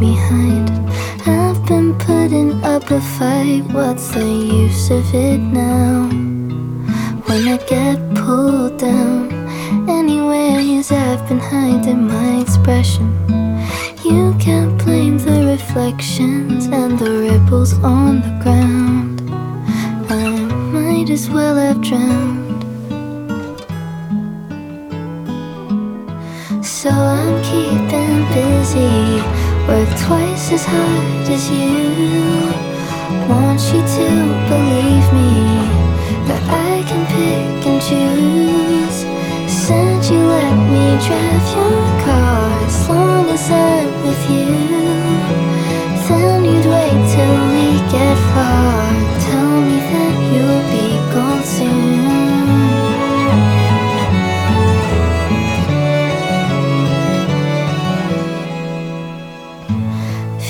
behind. I've been putting up a fight, what's the use of it now? When I get pulled down, anyways, I've been hiding my expression. You can't blame the reflections and the ripples on the ground. I might as well have drowned. So I'm keeping busy work twice as hard as you. Want you to believe me that I can pick and choose. Said you let me drive your car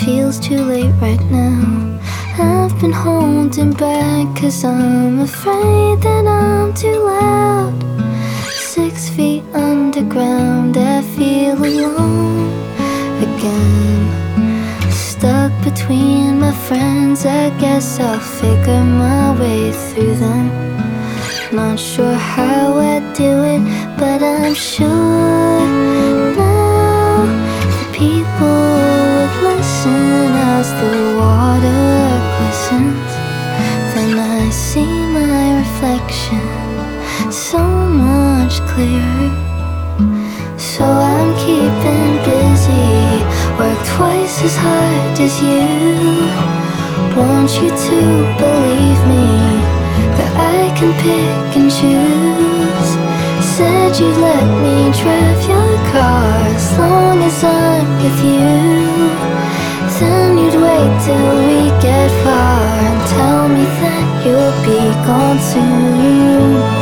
Feels too late right now. I've been holding back cause I'm afraid that I'm too loud. Six feet underground, I feel alone again. Stuck between my friends, I guess I'll figure my way through them. Not sure how I do it, but I'm sure Then I see my reflection so much clearer. So I'm keeping busy, work twice as hard as you. Want you to believe me that I can pick and choose. Said you'd let me drive your car as long as I'm with you. You'll be gone soon.